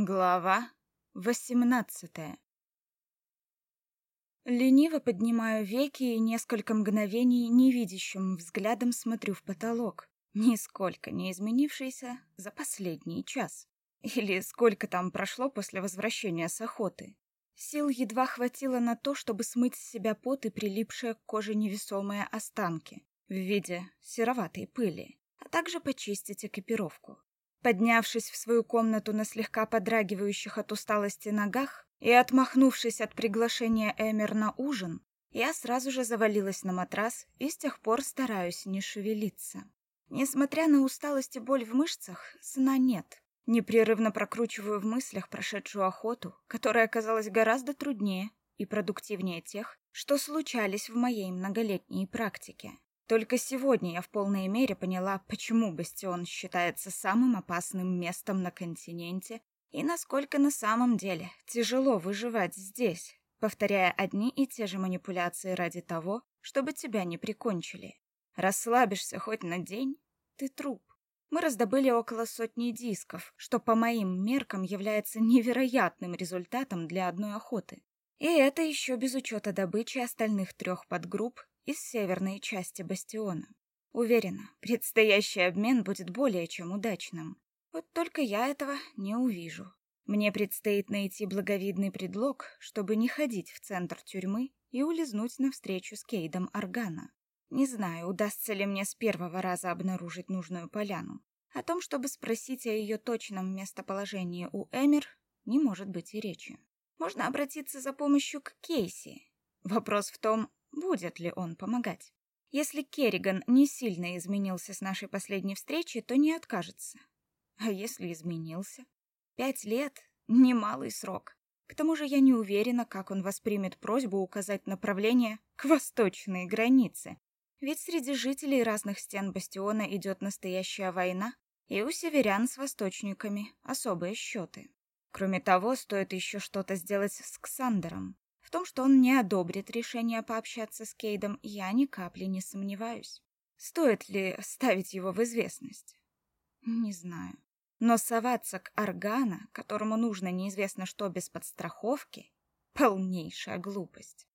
Глава восемнадцатая Лениво поднимаю веки и несколько мгновений невидящим взглядом смотрю в потолок, нисколько не изменившийся за последний час. Или сколько там прошло после возвращения с охоты. Сил едва хватило на то, чтобы смыть с себя пот и прилипшие к коже невесомые останки в виде сероватой пыли, а также почистить экипировку. Поднявшись в свою комнату на слегка подрагивающих от усталости ногах и отмахнувшись от приглашения Эмер на ужин, я сразу же завалилась на матрас и с тех пор стараюсь не шевелиться. Несмотря на усталость и боль в мышцах, сна нет. Непрерывно прокручиваю в мыслях прошедшую охоту, которая оказалась гораздо труднее и продуктивнее тех, что случались в моей многолетней практике. Только сегодня я в полной мере поняла, почему Бастион считается самым опасным местом на континенте и насколько на самом деле тяжело выживать здесь, повторяя одни и те же манипуляции ради того, чтобы тебя не прикончили. Расслабишься хоть на день, ты труп. Мы раздобыли около сотни дисков, что по моим меркам является невероятным результатом для одной охоты. И это еще без учета добычи остальных трех подгрупп из северной части бастиона. Уверена, предстоящий обмен будет более чем удачным. Вот только я этого не увижу. Мне предстоит найти благовидный предлог, чтобы не ходить в центр тюрьмы и улизнуть навстречу с Кейдом Аргана. Не знаю, удастся ли мне с первого раза обнаружить нужную поляну. О том, чтобы спросить о ее точном местоположении у Эмер, не может быть и речи. Можно обратиться за помощью к Кейси. Вопрос в том, будет ли он помогать. Если Керриган не сильно изменился с нашей последней встречи, то не откажется. А если изменился? Пять лет — немалый срок. К тому же я не уверена, как он воспримет просьбу указать направление к восточной границе. Ведь среди жителей разных стен бастиона идет настоящая война, и у северян с восточниками особые счеты. Кроме того, стоит еще что-то сделать с Ксандером. В том, что он не одобрит решение пообщаться с Кейдом, я ни капли не сомневаюсь. Стоит ли ставить его в известность? Не знаю. Но соваться к Аргана, которому нужно неизвестно что без подстраховки, полнейшая глупость.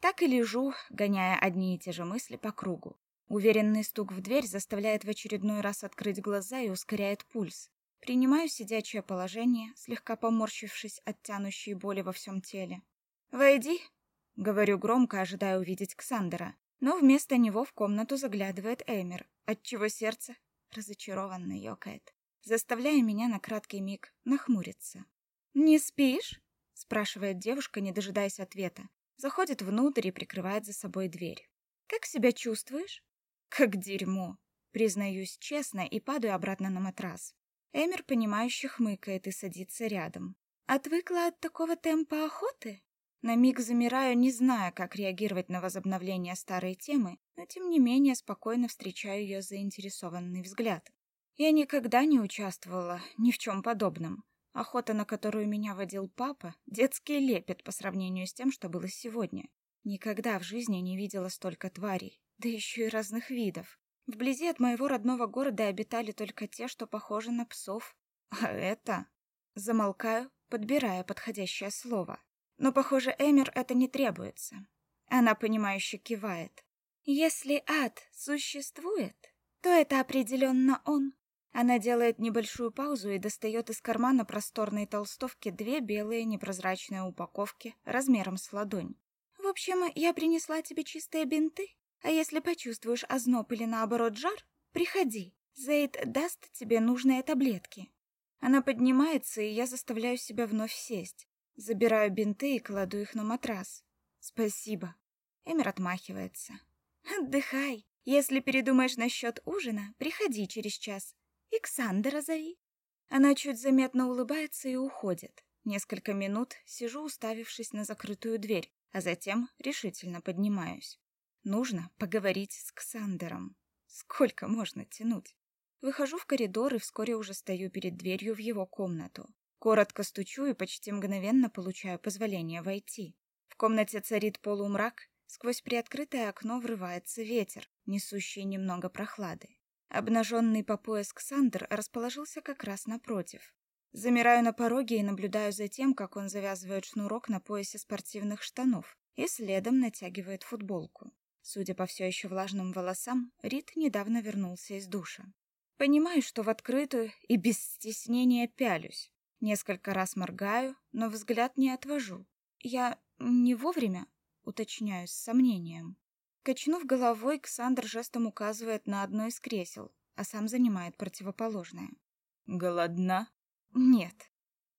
Так и лежу, гоняя одни и те же мысли по кругу. Уверенный стук в дверь заставляет в очередной раз открыть глаза и ускоряет пульс. Принимаю сидячее положение, слегка поморщившись от тянущей боли во всем теле. «Войди», — говорю громко, ожидая увидеть Ксандера. Но вместо него в комнату заглядывает Эмер, отчего сердце разочарованно ёкает, заставляя меня на краткий миг нахмуриться. «Не спишь?» — спрашивает девушка, не дожидаясь ответа. Заходит внутрь и прикрывает за собой дверь. «Как себя чувствуешь?» «Как дерьмо», признаюсь честно и падаю обратно на матрас. Эмер, понимающе хмыкает и садится рядом. «Отвыкла от такого темпа охоты?» На миг замираю, не зная, как реагировать на возобновление старой темы, но тем не менее спокойно встречаю ее заинтересованный взгляд. Я никогда не участвовала ни в чем подобном. Охота, на которую меня водил папа, детский лепет по сравнению с тем, что было сегодня. Никогда в жизни не видела столько тварей, да еще и разных видов. Вблизи от моего родного города обитали только те, что похожи на псов. А это... Замолкаю, подбирая подходящее слово. Но, похоже, Эмер это не требуется. Она, понимающе кивает. Если ад существует, то это определенно он. Она делает небольшую паузу и достает из кармана просторной толстовки две белые непрозрачные упаковки размером с ладонь. В общем, я принесла тебе чистые бинты, а если почувствуешь озноб или наоборот жар, приходи. Зейд даст тебе нужные таблетки. Она поднимается, и я заставляю себя вновь сесть. Забираю бинты и кладу их на матрас. Спасибо. Эмир отмахивается. Отдыхай. Если передумаешь насчет ужина, приходи через час. Иксандера зови. Она чуть заметно улыбается и уходит. Несколько минут сижу, уставившись на закрытую дверь, а затем решительно поднимаюсь. Нужно поговорить с Ксандером. Сколько можно тянуть? Выхожу в коридор и вскоре уже стою перед дверью в его комнату. Коротко стучу и почти мгновенно получаю позволение войти. В комнате царит полумрак, сквозь приоткрытое окно врывается ветер, несущий немного прохлады. Обнаженный по пояс Ксандр расположился как раз напротив. Замираю на пороге и наблюдаю за тем, как он завязывает шнурок на поясе спортивных штанов и следом натягивает футболку. Судя по все еще влажным волосам, Рид недавно вернулся из душа. Понимаю, что в открытую и без стеснения пялюсь. Несколько раз моргаю, но взгляд не отвожу. Я не вовремя, уточняю с сомнением. Качнув головой, Ксандр жестом указывает на одно из кресел, а сам занимает противоположное. «Голодна?» «Нет.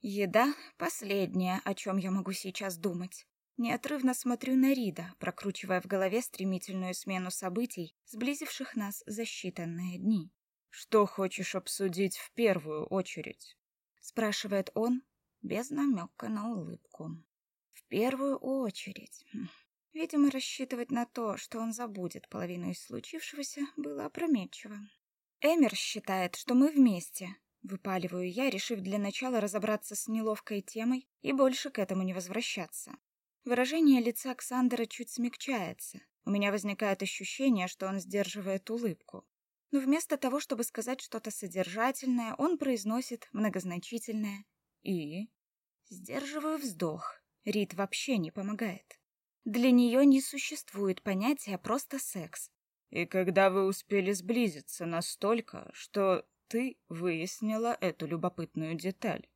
Еда — последнее, о чем я могу сейчас думать. Неотрывно смотрю на Рида, прокручивая в голове стремительную смену событий, сблизивших нас за считанные дни. «Что хочешь обсудить в первую очередь?» — спрашивает он, без намека на улыбку. «В первую очередь. Видимо, рассчитывать на то, что он забудет половину из случившегося, было опрометчиво. Эмер считает, что мы вместе. Выпаливаю я, решив для начала разобраться с неловкой темой и больше к этому не возвращаться. Выражение лица Александра чуть смягчается. У меня возникает ощущение, что он сдерживает улыбку. Но вместо того, чтобы сказать что-то содержательное, он произносит многозначительное «и». Сдерживаю вздох. Рит вообще не помогает. Для нее не существует понятия просто секс. И когда вы успели сблизиться настолько, что ты выяснила эту любопытную деталь?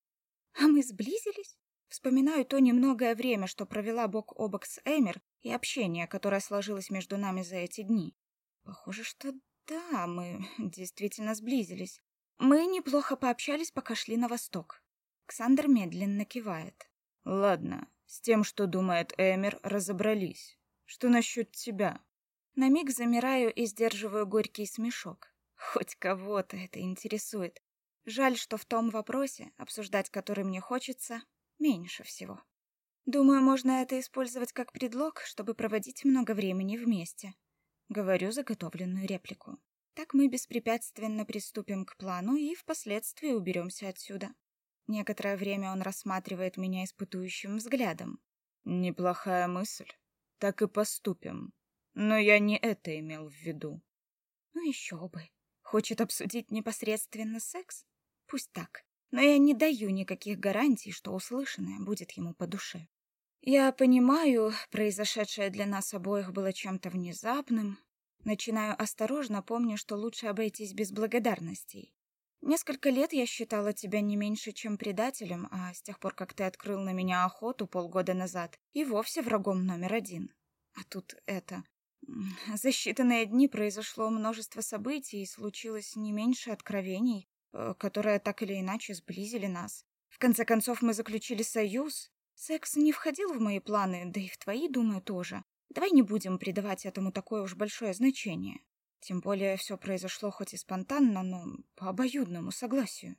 А мы сблизились? Вспоминаю то немногое время, что провела бок о бок с Эмер, и общение, которое сложилось между нами за эти дни. Похоже, что да, мы действительно сблизились. Мы неплохо пообщались, пока шли на восток. Ксандр медленно кивает. Ладно, с тем, что думает Эмер, разобрались. Что насчет тебя? На миг замираю и сдерживаю горький смешок. Хоть кого-то это интересует. Жаль, что в том вопросе, обсуждать который мне хочется, меньше всего. Думаю, можно это использовать как предлог, чтобы проводить много времени вместе. Говорю заготовленную реплику. Так мы беспрепятственно приступим к плану и впоследствии уберемся отсюда. Некоторое время он рассматривает меня испытующим взглядом. Неплохая мысль. Так и поступим. Но я не это имел в виду. Ну еще бы. Хочет обсудить непосредственно секс? Пусть так. Но я не даю никаких гарантий, что услышанное будет ему по душе. Я понимаю, произошедшее для нас обоих было чем-то внезапным. Начинаю осторожно, помня, что лучше обойтись без благодарностей. Несколько лет я считала тебя не меньше, чем предателем, а с тех пор, как ты открыл на меня охоту полгода назад, и вовсе врагом номер один. А тут это... За считанные дни произошло множество событий, и случилось не меньше откровений, э, которые так или иначе сблизили нас. В конце концов, мы заключили союз. Секс не входил в мои планы, да и в твои, думаю, тоже. Давай не будем придавать этому такое уж большое значение. Тем более все произошло хоть и спонтанно, но по обоюдному согласию.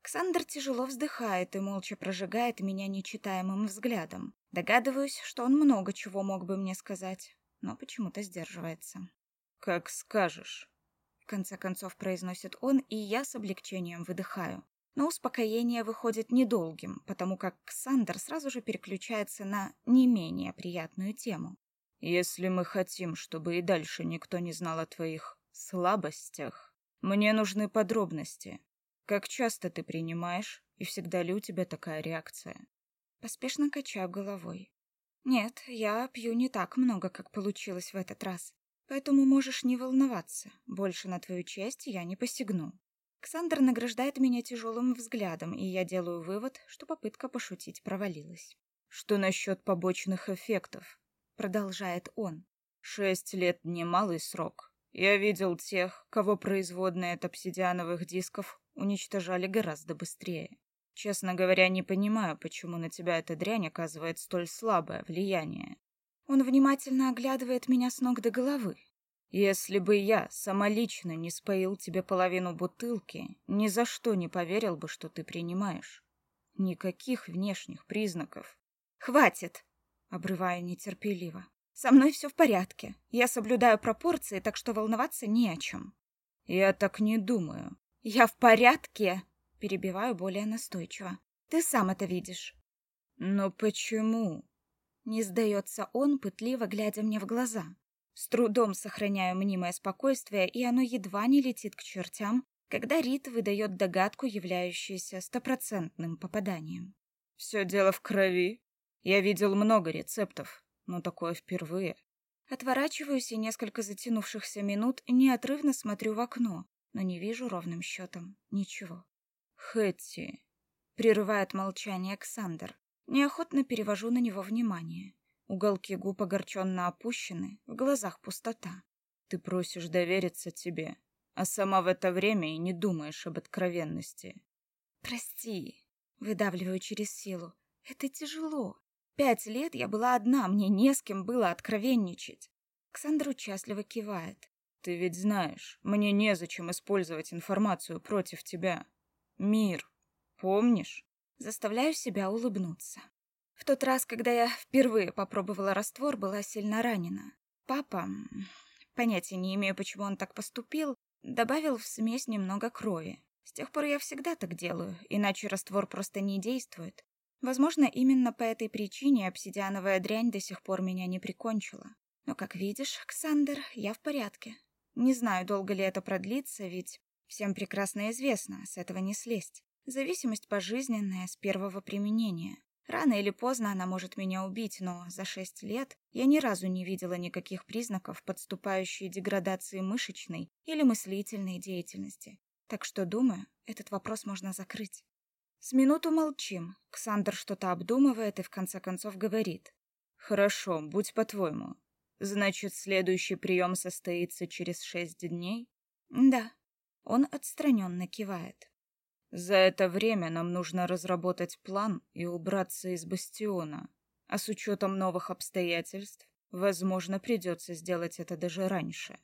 Ксандр тяжело вздыхает и молча прожигает меня нечитаемым взглядом. Догадываюсь, что он много чего мог бы мне сказать, но почему-то сдерживается. «Как скажешь», — в конце концов произносит он, и я с облегчением выдыхаю. Но успокоение выходит недолгим, потому как Ксандр сразу же переключается на не менее приятную тему. Если мы хотим, чтобы и дальше никто не знал о твоих слабостях, мне нужны подробности. Как часто ты принимаешь, и всегда ли у тебя такая реакция? Поспешно качаю головой. Нет, я пью не так много, как получилось в этот раз. Поэтому можешь не волноваться. Больше на твою честь я не посягну. Ксандр награждает меня тяжелым взглядом, и я делаю вывод, что попытка пошутить провалилась. Что насчет побочных эффектов? продолжает он. Шесть лет — немалый срок. Я видел тех, кого производные от обсидиановых дисков уничтожали гораздо быстрее. Честно говоря, не понимаю, почему на тебя эта дрянь оказывает столь слабое влияние. Он внимательно оглядывает меня с ног до головы. Если бы я самолично не споил тебе половину бутылки, ни за что не поверил бы, что ты принимаешь. Никаких внешних признаков. Хватит, Обрываю нетерпеливо. Со мной все в порядке. Я соблюдаю пропорции, так что волноваться не о чем. Я так не думаю. Я в порядке, перебиваю более настойчиво. Ты сам это видишь. Но почему? Не сдается он, пытливо глядя мне в глаза. С трудом сохраняю мнимое спокойствие, и оно едва не летит к чертям, когда Рит выдает догадку, являющуюся стопроцентным попаданием. «Все дело в крови. Я видел много рецептов, но такое впервые». Отворачиваюсь и несколько затянувшихся минут неотрывно смотрю в окно, но не вижу ровным счетом ничего. «Хэтти», — прерывает молчание Александр. Неохотно перевожу на него внимание. Уголки губ огорченно опущены, в глазах пустота. «Ты просишь довериться тебе, а сама в это время и не думаешь об откровенности». «Прости», — выдавливаю через силу. «Это тяжело. Пять лет я была одна, мне не с кем было откровенничать». Ксандр участливо кивает. «Ты ведь знаешь, мне незачем использовать информацию против тебя. Мир. Помнишь?» Заставляю себя улыбнуться. В тот раз, когда я впервые попробовала раствор, была сильно ранена. Папа, понятия не имею, почему он так поступил, добавил в смесь немного крови. С тех пор я всегда так делаю, иначе раствор просто не действует. Возможно, именно по этой причине обсидиановая дрянь до сих пор меня не прикончила. Но, как видишь, Ксандер, я в порядке. Не знаю, долго ли это продлится, ведь всем прекрасно известно, с этого не слезть. Зависимость пожизненная с первого применения. Рано или поздно она может меня убить, но за шесть лет я ни разу не видела никаких признаков подступающей деградации мышечной или мыслительной деятельности. Так что, думаю, этот вопрос можно закрыть. С минуту молчим. Ксандр что-то обдумывает и в конце концов говорит. «Хорошо, будь по-твоему. Значит, следующий прием состоится через шесть дней?» «Да». Он отстраненно кивает. «За это время нам нужно разработать план и убраться из бастиона. А с учетом новых обстоятельств, возможно, придется сделать это даже раньше».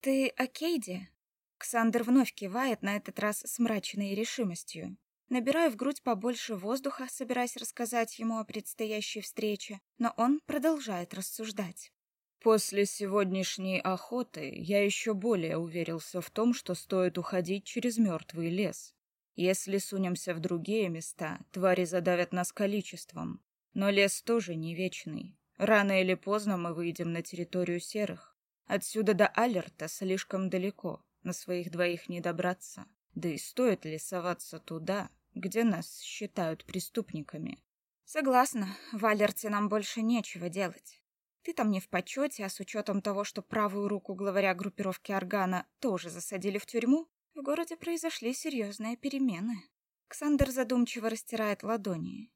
«Ты о Кейде?» Ксандр вновь кивает, на этот раз с мрачной решимостью. Набираю в грудь побольше воздуха, собираясь рассказать ему о предстоящей встрече, но он продолжает рассуждать. После сегодняшней охоты я еще более уверился в том, что стоит уходить через мертвый лес. Если сунемся в другие места, твари задавят нас количеством. Но лес тоже не вечный. Рано или поздно мы выйдем на территорию серых. Отсюда до Алерта слишком далеко, на своих двоих не добраться. Да и стоит ли соваться туда, где нас считают преступниками? Согласна, в Алерте нам больше нечего делать. Ты там не в почете, а с учетом того, что правую руку главаря группировки Органа тоже засадили в тюрьму, в городе произошли серьезные перемены. Ксандер задумчиво растирает ладони.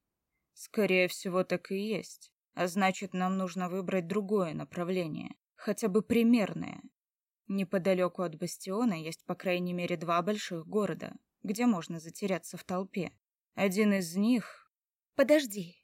Скорее всего, так и есть. А значит, нам нужно выбрать другое направление, хотя бы примерное. Неподалеку от Бастиона есть по крайней мере два больших города, где можно затеряться в толпе. Один из них... Подожди.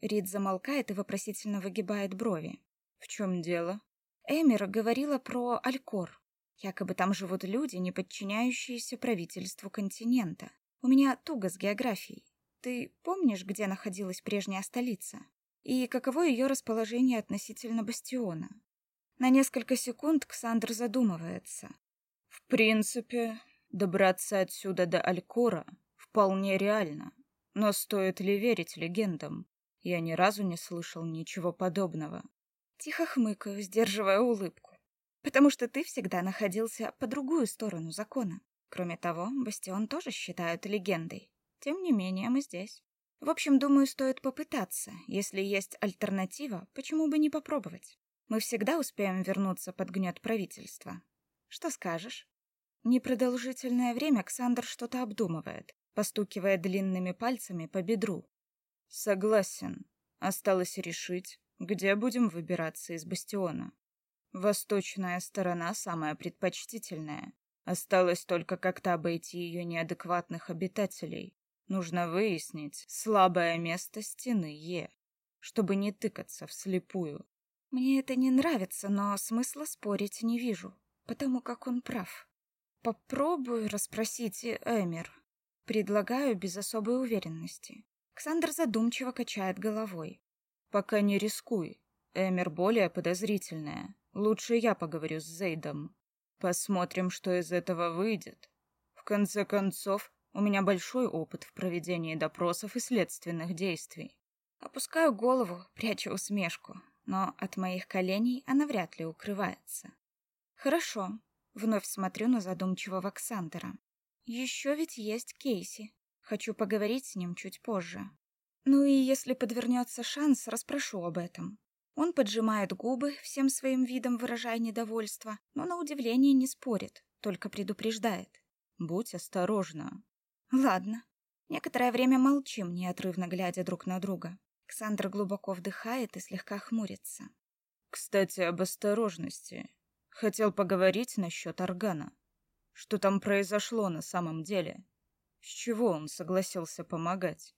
Рид замолкает и вопросительно выгибает брови. В чем дело? Эмир говорила про Алькор. Якобы там живут люди, не подчиняющиеся правительству континента. У меня туго с географией. Ты помнишь, где находилась прежняя столица? И каково ее расположение относительно бастиона? На несколько секунд Ксандр задумывается. В принципе, добраться отсюда до Алькора вполне реально. Но стоит ли верить легендам? Я ни разу не слышал ничего подобного. Тихо хмыкаю, сдерживая улыбку. Потому что ты всегда находился по другую сторону закона. Кроме того, Бастион тоже считают легендой. Тем не менее, мы здесь. В общем, думаю, стоит попытаться. Если есть альтернатива, почему бы не попробовать? Мы всегда успеем вернуться под гнет правительства. Что скажешь? Непродолжительное время Ксандр что-то обдумывает, постукивая длинными пальцами по бедру. Согласен. Осталось решить, где будем выбираться из бастиона. Восточная сторона самая предпочтительная. Осталось только как-то обойти ее неадекватных обитателей. Нужно выяснить слабое место стены Е, чтобы не тыкаться вслепую. Мне это не нравится, но смысла спорить не вижу, потому как он прав. Попробую расспросить Эмир. Предлагаю без особой уверенности. Ксандр задумчиво качает головой. Пока не рискуй. Эмир более подозрительная. Лучше я поговорю с Зейдом. Посмотрим, что из этого выйдет. В конце концов, у меня большой опыт в проведении допросов и следственных действий. Опускаю голову, прячу усмешку, но от моих коленей она вряд ли укрывается. Хорошо. Вновь смотрю на задумчивого Ксандера. Еще ведь есть Кейси. Хочу поговорить с ним чуть позже. Ну и если подвернется шанс, расспрошу об этом. Он поджимает губы, всем своим видом выражая недовольство, но на удивление не спорит, только предупреждает. «Будь осторожна». «Ладно». Некоторое время молчим, неотрывно глядя друг на друга. Ксандр глубоко вдыхает и слегка хмурится. «Кстати, об осторожности. Хотел поговорить насчет органа. Что там произошло на самом деле? С чего он согласился помогать?»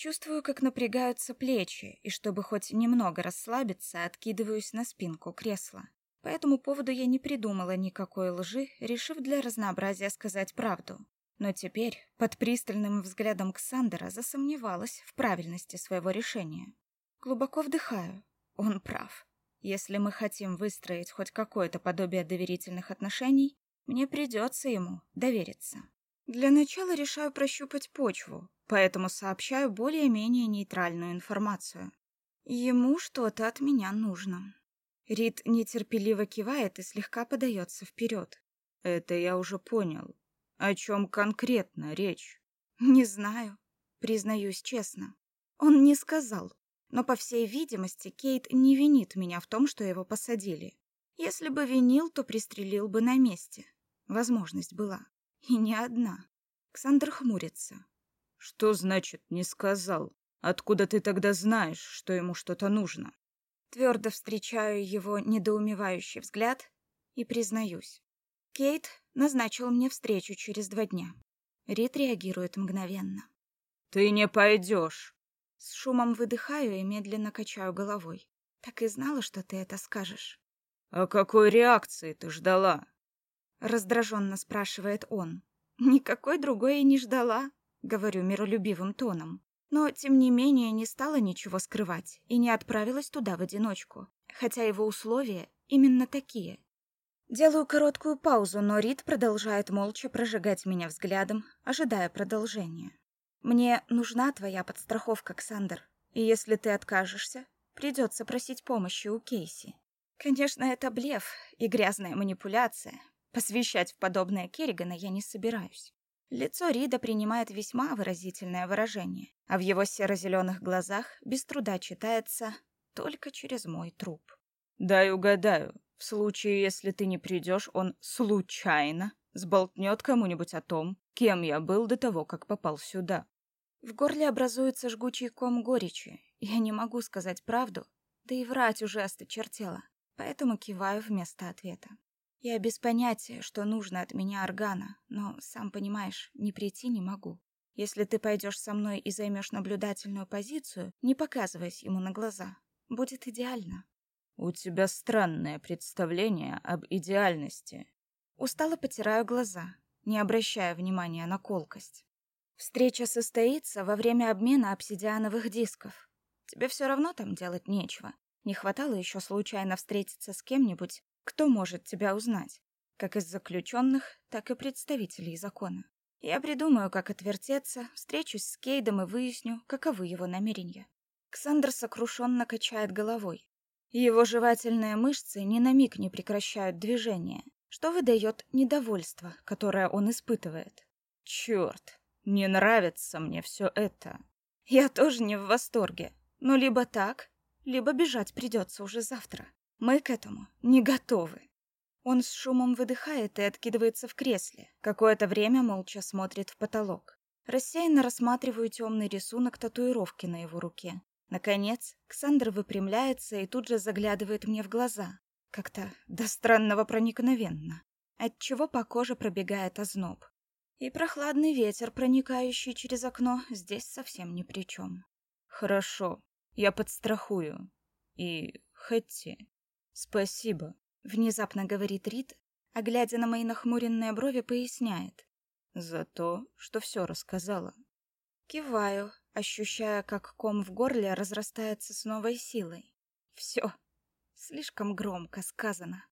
Чувствую, как напрягаются плечи, и чтобы хоть немного расслабиться, откидываюсь на спинку кресла. По этому поводу я не придумала никакой лжи, решив для разнообразия сказать правду. Но теперь, под пристальным взглядом Ксандера, засомневалась в правильности своего решения. Глубоко вдыхаю. Он прав. Если мы хотим выстроить хоть какое-то подобие доверительных отношений, мне придется ему довериться. Для начала решаю прощупать почву, поэтому сообщаю более-менее нейтральную информацию. Ему что-то от меня нужно. Рид нетерпеливо кивает и слегка подается вперед. Это я уже понял. О чем конкретно речь? Не знаю, признаюсь честно. Он не сказал, но, по всей видимости, Кейт не винит меня в том, что его посадили. Если бы винил, то пристрелил бы на месте. Возможность была. И не одна. Ксандр хмурится. Что значит «не сказал»? Откуда ты тогда знаешь, что ему что-то нужно? Твердо встречаю его недоумевающий взгляд и признаюсь. Кейт назначил мне встречу через два дня. Рит реагирует мгновенно. «Ты не пойдешь!» С шумом выдыхаю и медленно качаю головой. Так и знала, что ты это скажешь. «А какой реакции ты ждала?» Раздраженно спрашивает он. Никакой другой и не ждала, говорю миролюбивым тоном. Но, тем не менее, не стала ничего скрывать и не отправилась туда в одиночку, хотя его условия именно такие. Делаю короткую паузу, но Рид продолжает молча прожигать меня взглядом, ожидая продолжения. «Мне нужна твоя подстраховка, Ксандр, и если ты откажешься, придется просить помощи у Кейси. Конечно, это блеф и грязная манипуляция, Посвящать в подобное Керригана я не собираюсь. Лицо Рида принимает весьма выразительное выражение, а в его серо-зеленых глазах без труда читается «только через мой труп». «Дай угадаю, в случае, если ты не придешь, он случайно сболтнет кому-нибудь о том, кем я был до того, как попал сюда». В горле образуется жгучий ком горечи. Я не могу сказать правду, да и врать уже осточертело, поэтому киваю вместо ответа. Я без понятия, что нужно от меня органа, но, сам понимаешь, не прийти не могу. Если ты пойдешь со мной и займешь наблюдательную позицию, не показываясь ему на глаза, будет идеально. У тебя странное представление об идеальности. Устало потираю глаза, не обращая внимания на колкость. Встреча состоится во время обмена обсидиановых дисков. Тебе все равно там делать нечего. Не хватало еще случайно встретиться с кем-нибудь, кто может тебя узнать? Как из заключенных, так и представителей закона. Я придумаю, как отвертеться, встречусь с Кейдом и выясню, каковы его намерения. Ксандр сокрушенно качает головой. Его жевательные мышцы ни на миг не прекращают движения, что выдает недовольство, которое он испытывает. Черт, не нравится мне все это. Я тоже не в восторге, но либо так, либо бежать придется уже завтра. Мы к этому не готовы. Он с шумом выдыхает и откидывается в кресле. Какое-то время молча смотрит в потолок. Рассеянно рассматриваю темный рисунок татуировки на его руке. Наконец, Ксандр выпрямляется и тут же заглядывает мне в глаза. Как-то до странного проникновенно. Отчего по коже пробегает озноб. И прохладный ветер, проникающий через окно, здесь совсем ни при чем. Хорошо, я подстрахую. И Хэтти, «Спасибо», — внезапно говорит Рид, а глядя на мои нахмуренные брови, поясняет. «За то, что все рассказала». Киваю, ощущая, как ком в горле разрастается с новой силой. Все. Слишком громко сказано.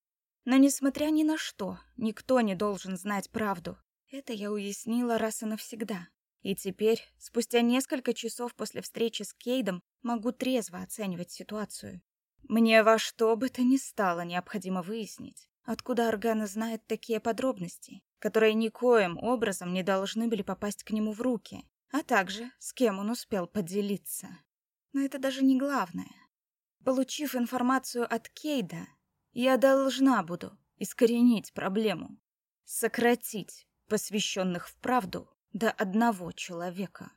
Но несмотря ни на что, никто не должен знать правду. Это я уяснила раз и навсегда. И теперь, спустя несколько часов после встречи с Кейдом, могу трезво оценивать ситуацию. Мне во что бы то ни стало необходимо выяснить, откуда Аргана знает такие подробности, которые никоим образом не должны были попасть к нему в руки, а также с кем он успел поделиться. Но это даже не главное. Получив информацию от Кейда, я должна буду искоренить проблему, сократить посвященных в правду до одного человека.